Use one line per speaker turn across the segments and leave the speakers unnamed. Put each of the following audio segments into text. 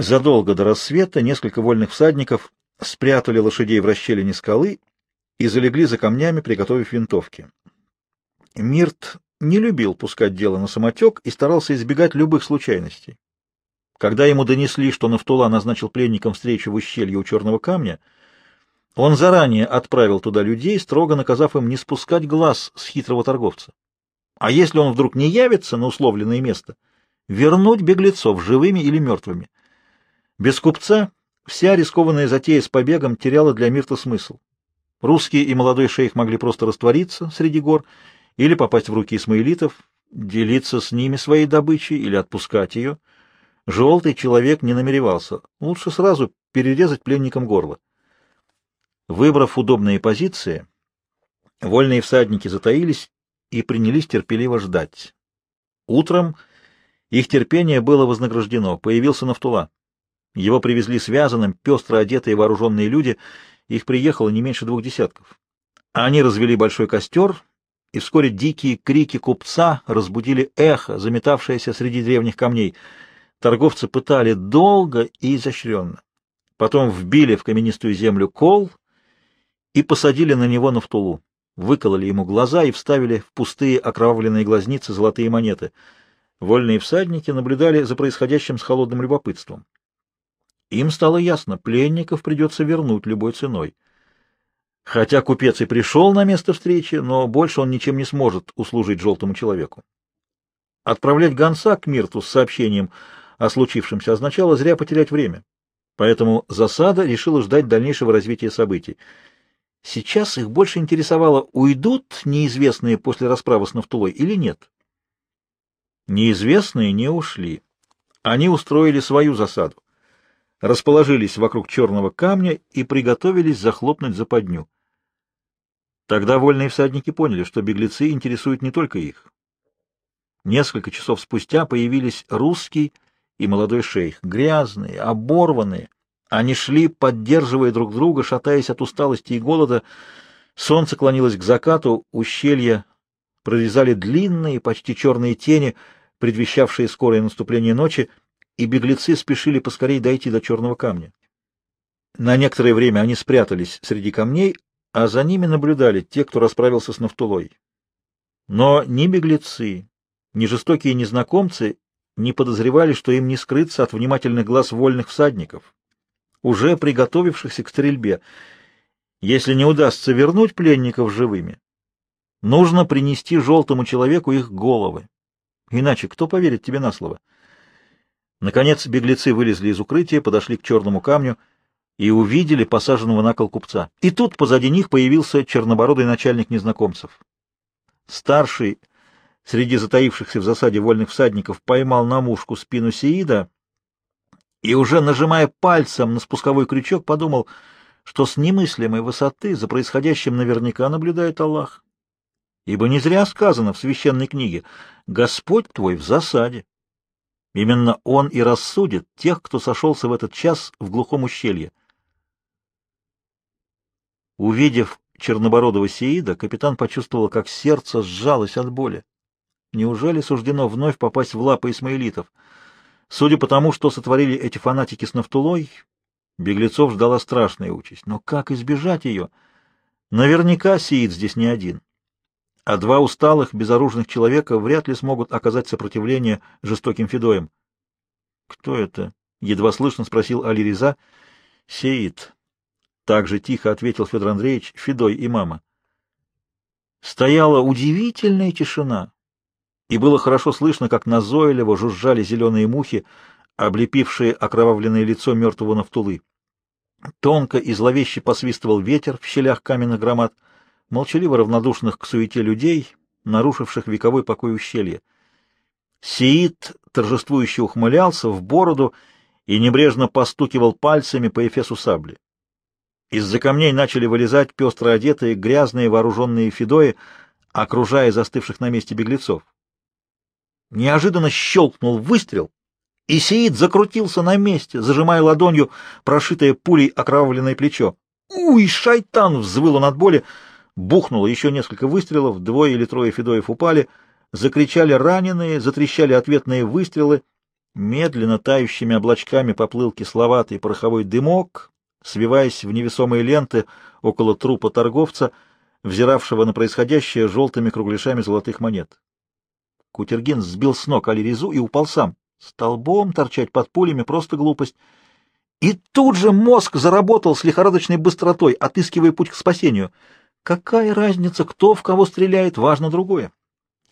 Задолго до рассвета несколько вольных всадников спрятали лошадей в расщелине скалы и залегли за камнями, приготовив винтовки. Мирт не любил пускать дело на самотек и старался избегать любых случайностей. Когда ему донесли, что Нафтула назначил пленникам встречу в ущелье у Черного камня, он заранее отправил туда людей, строго наказав им не спускать глаз с хитрого торговца. А если он вдруг не явится на условленное место, вернуть беглецов живыми или мертвыми. Без купца вся рискованная затея с побегом теряла для Мирта смысл. Русские и молодой шейх могли просто раствориться среди гор или попасть в руки исмаилитов, делиться с ними своей добычей или отпускать ее — Желтый человек не намеревался. Лучше сразу перерезать пленникам горло. Выбрав удобные позиции, вольные всадники затаились и принялись терпеливо ждать. Утром их терпение было вознаграждено. Появился Нафтула. Его привезли связанным, пестро одетые вооруженные люди. Их приехало не меньше двух десятков. Они развели большой костер, и вскоре дикие крики купца разбудили эхо, заметавшееся среди древних камней — Торговцы пытали долго и изощренно. Потом вбили в каменистую землю кол и посадили на него на втулу. Выкололи ему глаза и вставили в пустые окровавленные глазницы золотые монеты. Вольные всадники наблюдали за происходящим с холодным любопытством. Им стало ясно, пленников придется вернуть любой ценой. Хотя купец и пришел на место встречи, но больше он ничем не сможет услужить желтому человеку. Отправлять гонца к Мирту с сообщением о случившемся означало зря потерять время. Поэтому засада решила ждать дальнейшего развития событий. Сейчас их больше интересовало, уйдут неизвестные после расправы с Нафтулой или нет. Неизвестные не ушли. Они устроили свою засаду, расположились вокруг черного камня и приготовились захлопнуть западню. Тогда вольные всадники поняли, что беглецы интересуют не только их. Несколько часов спустя появились русский и молодой шейх, грязные, оборванные. Они шли, поддерживая друг друга, шатаясь от усталости и голода. Солнце клонилось к закату, ущелья прорезали длинные, почти черные тени, предвещавшие скорое наступление ночи, и беглецы спешили поскорей дойти до черного камня. На некоторое время они спрятались среди камней, а за ними наблюдали те, кто расправился с Нафтулой. Но ни беглецы, ни жестокие незнакомцы не подозревали, что им не скрыться от внимательных глаз вольных всадников, уже приготовившихся к стрельбе. Если не удастся вернуть пленников живыми, нужно принести желтому человеку их головы. Иначе кто поверит тебе на слово? Наконец беглецы вылезли из укрытия, подошли к черному камню и увидели посаженного на кол купца. И тут позади них появился чернобородый начальник незнакомцев. Старший среди затаившихся в засаде вольных всадников поймал на мушку спину Сеида и, уже нажимая пальцем на спусковой крючок, подумал, что с немыслимой высоты за происходящим наверняка наблюдает Аллах. Ибо не зря сказано в священной книге «Господь твой в засаде». Именно он и рассудит тех, кто сошелся в этот час в глухом ущелье. Увидев чернобородого Сеида, капитан почувствовал, как сердце сжалось от боли. Неужели суждено вновь попасть в лапы исмаилитов? Судя по тому, что сотворили эти фанатики с Нафтулой, беглецов ждала страшная участь. Но как избежать ее? Наверняка Сиит здесь не один. А два усталых, безоружных человека вряд ли смогут оказать сопротивление жестоким Федоям. — Кто это? — едва слышно спросил Али Реза. — Сеид. Так же тихо ответил Федор Андреевич, Федой и мама. Стояла удивительная тишина и было хорошо слышно, как назойливо жужжали зеленые мухи, облепившие окровавленное лицо мертвого Нафтулы. Тонко и зловеще посвистывал ветер в щелях каменных громад, молчаливо равнодушных к суете людей, нарушивших вековой покой ущелья. Сиит торжествующе ухмылялся в бороду и небрежно постукивал пальцами по эфесу сабли. Из-за камней начали вылезать пестро одетые, грязные вооруженные фидои, окружая застывших на месте беглецов. Неожиданно щелкнул выстрел, и Сеид закрутился на месте, зажимая ладонью прошитое пулей окровавленное плечо. «Уй, шайтан!» — взвыл он от боли. Бухнуло еще несколько выстрелов, двое или трое федоев упали, закричали раненые, затрещали ответные выстрелы. Медленно тающими облачками поплыл кисловатый пороховой дымок, свиваясь в невесомые ленты около трупа торговца, взиравшего на происходящее желтыми кругляшами золотых монет. Кутергин сбил с ног Алиризу и упал сам. Столбом торчать под пулями — просто глупость. И тут же мозг заработал с лихорадочной быстротой, отыскивая путь к спасению. Какая разница, кто в кого стреляет, важно другое.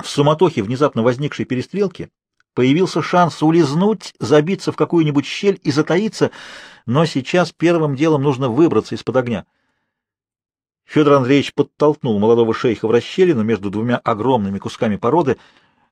В суматохе внезапно возникшей перестрелки появился шанс улизнуть, забиться в какую-нибудь щель и затаиться, но сейчас первым делом нужно выбраться из-под огня. Федор Андреевич подтолкнул молодого шейха в расщелину между двумя огромными кусками породы.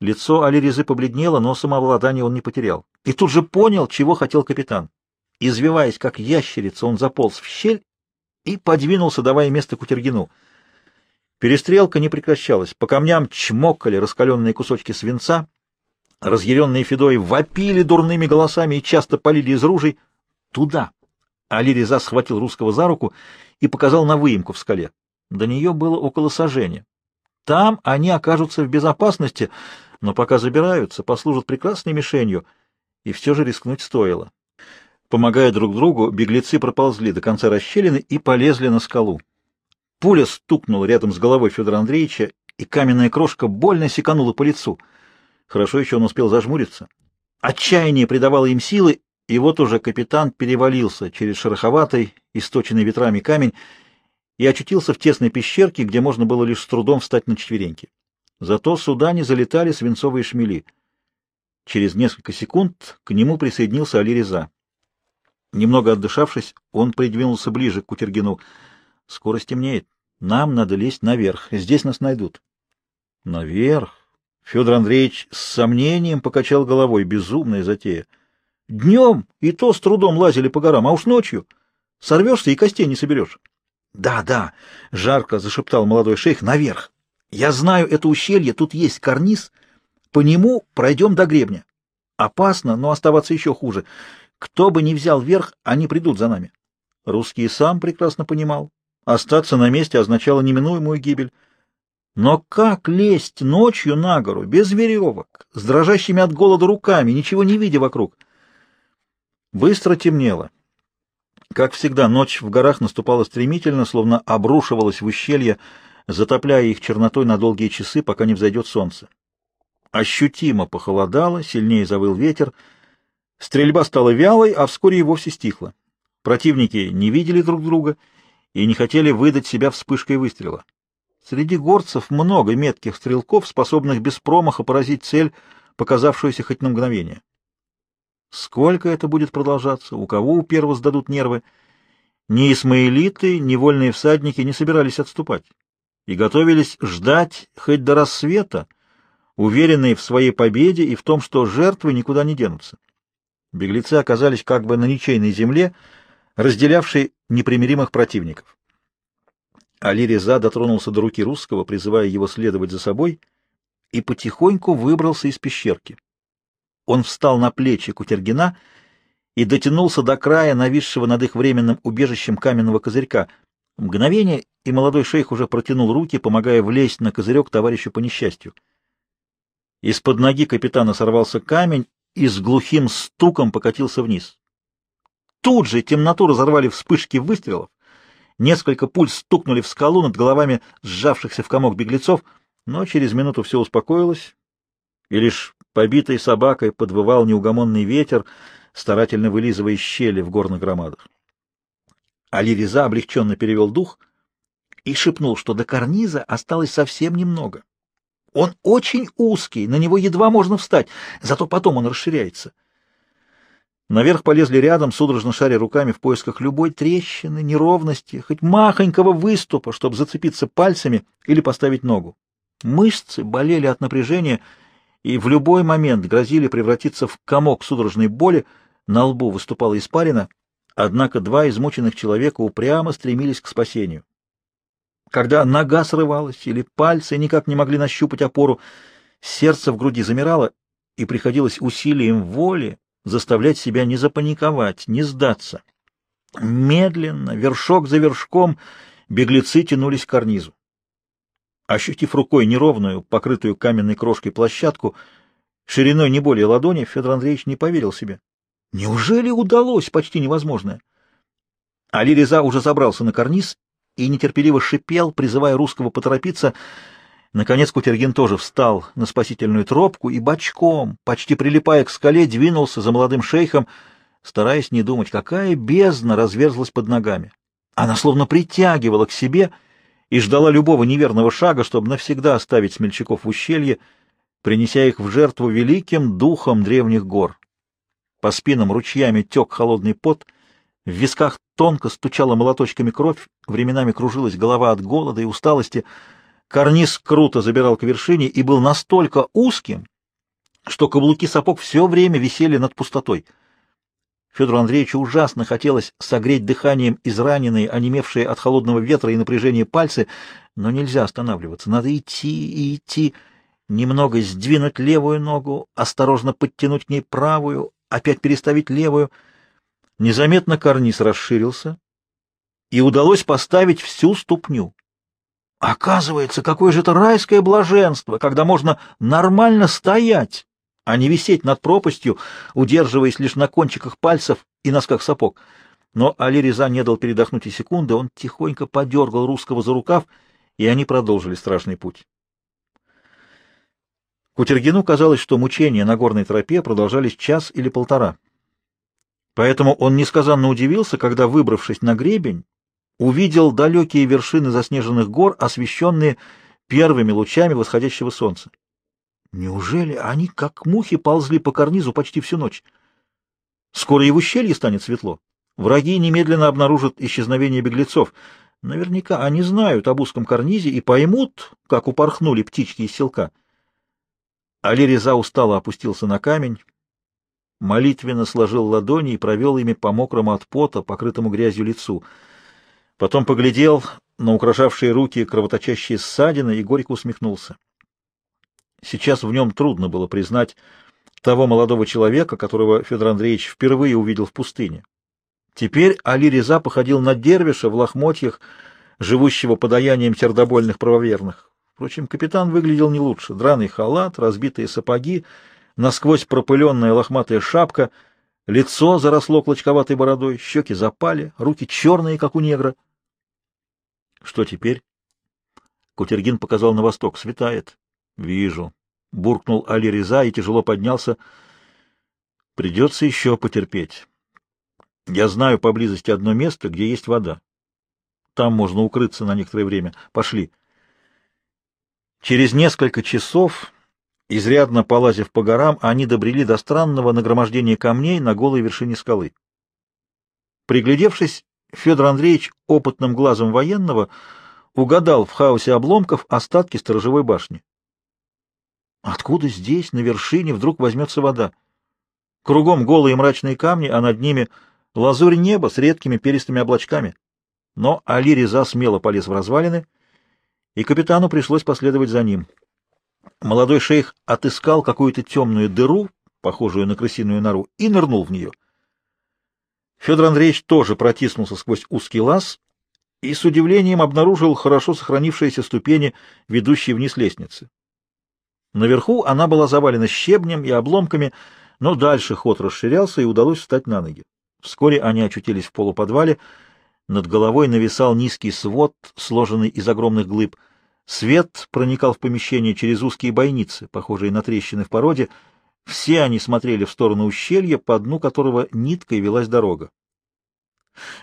Лицо Алиризы побледнело, но самообладание он не потерял. И тут же понял, чего хотел капитан. Извиваясь, как ящерица, он заполз в щель и подвинулся, давая место Кутергину. Перестрелка не прекращалась. По камням чмокали раскаленные кусочки свинца. Разъяренные Федои вопили дурными голосами и часто полили из ружей. Туда. Али Реза схватил русского за руку и показал на выемку в скале. До нее было около сажения. Там они окажутся в безопасности, но пока забираются, послужат прекрасной мишенью, и все же рискнуть стоило. Помогая друг другу, беглецы проползли до конца расщелины и полезли на скалу. Пуля стукнула рядом с головой Федора Андреевича, и каменная крошка больно секанула по лицу. Хорошо еще он успел зажмуриться. Отчаяние придавало им силы, и вот уже капитан перевалился через шероховатый, источенный ветрами камень, и очутился в тесной пещерке, где можно было лишь с трудом встать на четвереньки. Зато сюда не залетали свинцовые шмели. Через несколько секунд к нему присоединился Али Реза. Немного отдышавшись, он придвинулся ближе к Кутергину. Скоро стемнеет. Нам надо лезть наверх. Здесь нас найдут. Наверх? Федор Андреевич с сомнением покачал головой. Безумная затея. Днем и то с трудом лазили по горам, а уж ночью сорвешься и костей не соберешь. Да, да, жарко зашептал молодой шейх. Наверх. Я знаю это ущелье, тут есть карниз. По нему пройдем до гребня. Опасно, но оставаться еще хуже. Кто бы ни взял верх, они придут за нами. Русский сам прекрасно понимал. Остаться на месте означало неминуемую гибель. Но как лезть ночью на гору, без веревок, с дрожащими от голода руками, ничего не видя вокруг? Быстро темнело. Как всегда, ночь в горах наступала стремительно, словно обрушивалась в ущелье, затопляя их чернотой на долгие часы, пока не взойдет солнце. Ощутимо похолодало, сильнее завыл ветер — Стрельба стала вялой, а вскоре и вовсе стихла. Противники не видели друг друга и не хотели выдать себя вспышкой выстрела. Среди горцев много метких стрелков, способных без промаха поразить цель, показавшуюся хоть на мгновение. Сколько это будет продолжаться, у кого у первого сдадут нервы? Ни исмаилиты, ни вольные всадники не собирались отступать и готовились ждать хоть до рассвета, уверенные в своей победе и в том, что жертвы никуда не денутся. Беглецы оказались как бы на ничейной земле, разделявшей непримиримых противников. Али Реза дотронулся до руки русского, призывая его следовать за собой, и потихоньку выбрался из пещерки. Он встал на плечи Кутергина и дотянулся до края нависшего над их временным убежищем каменного козырька. Мгновение, и молодой шейх уже протянул руки, помогая влезть на козырек товарищу по несчастью. Из-под ноги капитана сорвался камень, и с глухим стуком покатился вниз. Тут же темноту разорвали вспышки выстрелов, несколько пуль стукнули в скалу над головами сжавшихся в комок беглецов, но через минуту все успокоилось, и лишь побитой собакой подвывал неугомонный ветер, старательно вылизывая щели в горных громадах. Али Реза облегченно перевел дух и шепнул, что до карниза осталось совсем немного. Он очень узкий, на него едва можно встать, зато потом он расширяется. Наверх полезли рядом, судорожно шаря руками в поисках любой трещины, неровности, хоть махонького выступа, чтобы зацепиться пальцами или поставить ногу. Мышцы болели от напряжения и в любой момент грозили превратиться в комок судорожной боли, на лбу выступала испарина, однако два измученных человека упрямо стремились к спасению. Когда нога срывалась или пальцы никак не могли нащупать опору, сердце в груди замирало, и приходилось усилием воли заставлять себя не запаниковать, не сдаться. Медленно, вершок за вершком, беглецы тянулись к карнизу. Ощутив рукой неровную, покрытую каменной крошкой площадку, шириной не более ладони, Федор Андреевич не поверил себе. Неужели удалось почти невозможное? Али Реза уже забрался на карниз и нетерпеливо шипел, призывая русского поторопиться. Наконец Кутергин тоже встал на спасительную тропку и бочком, почти прилипая к скале, двинулся за молодым шейхом, стараясь не думать, какая бездна разверзлась под ногами. Она словно притягивала к себе и ждала любого неверного шага, чтобы навсегда оставить смельчаков в ущелье, принеся их в жертву великим духом древних гор. По спинам ручьями тек холодный пот, в висках тонко стучала молоточками кровь, временами кружилась голова от голода и усталости. Карниз круто забирал к вершине и был настолько узким, что каблуки сапог все время висели над пустотой. Федору Андреевичу ужасно хотелось согреть дыханием израненные, онемевшие от холодного ветра и напряжения пальцы, но нельзя останавливаться, надо идти и идти, немного сдвинуть левую ногу, осторожно подтянуть к ней правую, опять переставить левую. Незаметно карниз расширился, и удалось поставить всю ступню. Оказывается, какое же это райское блаженство, когда можно нормально стоять, а не висеть над пропастью, удерживаясь лишь на кончиках пальцев и носках сапог. Но Али Реза не дал передохнуть и секунды, он тихонько подергал русского за рукав, и они продолжили страшный путь. Кутергину казалось, что мучения на горной тропе продолжались час или полтора. Поэтому он несказанно удивился, когда, выбравшись на гребень, увидел далекие вершины заснеженных гор, освещенные первыми лучами восходящего солнца. Неужели они, как мухи, ползли по карнизу почти всю ночь? Скоро и в ущелье станет светло. Враги немедленно обнаружат исчезновение беглецов. Наверняка они знают об узком карнизе и поймут, как упорхнули птички из селка. Али Реза устало опустился на камень, молитвенно сложил ладони и провел ими по мокрому от пота, покрытому грязью лицу. Потом поглядел на украшавшие руки кровоточащие ссадины и горько усмехнулся. Сейчас в нем трудно было признать того молодого человека, которого Федор Андреевич впервые увидел в пустыне. Теперь Али Реза походил на дервиша в лохмотьях, живущего подаянием сердобольных правоверных. Впрочем, капитан выглядел не лучше. Драный халат, разбитые сапоги, насквозь пропыленная лохматая шапка, лицо заросло клочковатой бородой, щеки запали, руки черные, как у негра. Что теперь? Кутергин показал на восток. Светает. Вижу. Буркнул Али Реза и тяжело поднялся. Придется еще потерпеть. Я знаю поблизости одно место, где есть вода. Там можно укрыться на некоторое время. Пошли. Через несколько часов, изрядно полазив по горам, они добрели до странного нагромождения камней на голой вершине скалы. Приглядевшись, Федор Андреевич опытным глазом военного угадал в хаосе обломков остатки сторожевой башни. Откуда здесь, на вершине, вдруг возьмется вода? Кругом голые мрачные камни, а над ними лазурь неба с редкими перистыми облачками. Но Али Реза смело полез в развалины — и капитану пришлось последовать за ним. Молодой шейх отыскал какую-то темную дыру, похожую на крысиную нору, и нырнул в нее. Федор Андреевич тоже протиснулся сквозь узкий лаз и с удивлением обнаружил хорошо сохранившиеся ступени, ведущие вниз лестницы. Наверху она была завалена щебнем и обломками, но дальше ход расширялся и удалось встать на ноги. Вскоре они очутились в полуподвале, над головой нависал низкий свод, сложенный из огромных глыб — Свет проникал в помещение через узкие бойницы, похожие на трещины в породе. Все они смотрели в сторону ущелья, по дну которого ниткой велась дорога.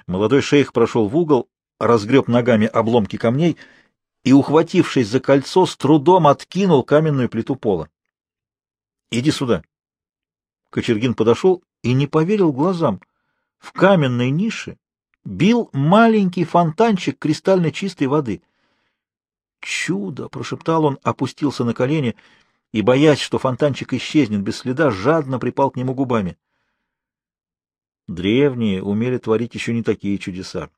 Молодой шейх прошел в угол, разгреб ногами обломки камней и, ухватившись за кольцо, с трудом откинул каменную плиту пола. — Иди сюда. Кочергин подошел и не поверил глазам. В каменной нише бил маленький фонтанчик кристально чистой воды — «Чудо!» — прошептал он, опустился на колени и, боясь, что фонтанчик исчезнет без следа, жадно припал к нему губами. Древние умели творить еще не такие чудеса.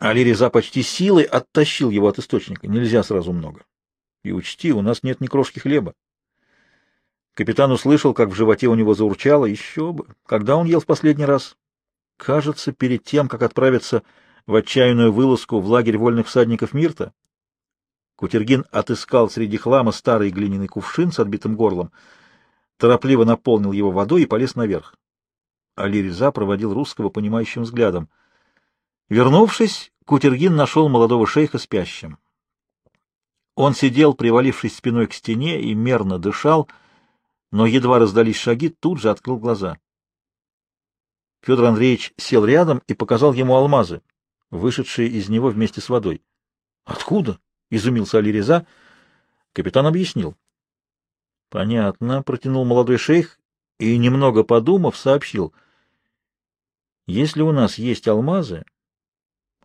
Али Реза почти силой оттащил его от источника. Нельзя сразу много. И учти, у нас нет ни крошки хлеба. Капитан услышал, как в животе у него заурчало. Еще бы! Когда он ел в последний раз? Кажется, перед тем, как отправиться в отчаянную вылазку в лагерь вольных всадников Мирта, Кутергин отыскал среди хлама старый глиняный кувшин с отбитым горлом. торопливо наполнил его водой и полез наверх. Али Реза проводил русского понимающим взглядом. Вернувшись, Кутергин нашел молодого шейха спящим. Он сидел, привалившись спиной к стене, и мерно дышал, но едва раздались шаги, тут же открыл глаза. Федор Андреевич сел рядом и показал ему алмазы, вышедшие из него вместе с водой. — Откуда? — изумился Али Реза. Капитан объяснил. — Понятно, — протянул молодой шейх и, немного подумав, сообщил. — Если у нас есть алмазы,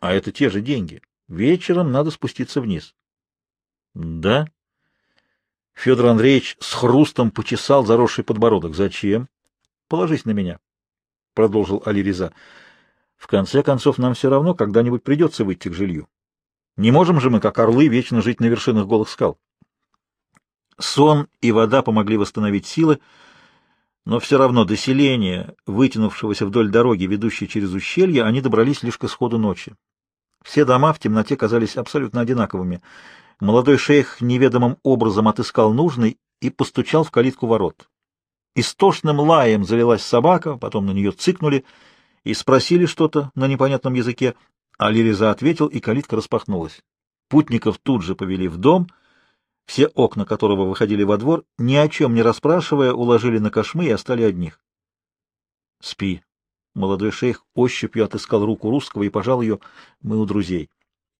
а это те же деньги, вечером надо спуститься вниз. — Да? Федор Андреевич с хрустом почесал заросший подбородок. — Зачем? — Положись на меня, — продолжил Али Реза. — В конце концов, нам все равно когда-нибудь придется выйти к жилью. Не можем же мы, как орлы, вечно жить на вершинах голых скал. Сон и вода помогли восстановить силы, но все равно до селения, вытянувшегося вдоль дороги, ведущей через ущелье, они добрались лишь к исходу ночи. Все дома в темноте казались абсолютно одинаковыми. Молодой шейх неведомым образом отыскал нужный и постучал в калитку ворот. Истошным лаем залилась собака, потом на нее цыкнули и спросили что-то на непонятном языке. Алириза ответил, и калитка распахнулась. Путников тут же повели в дом, все окна которого выходили во двор, ни о чем не расспрашивая, уложили на кошмы и остали одних. — Спи. Молодой шейх ощупью отыскал руку русского и пожал ее. Мы у друзей.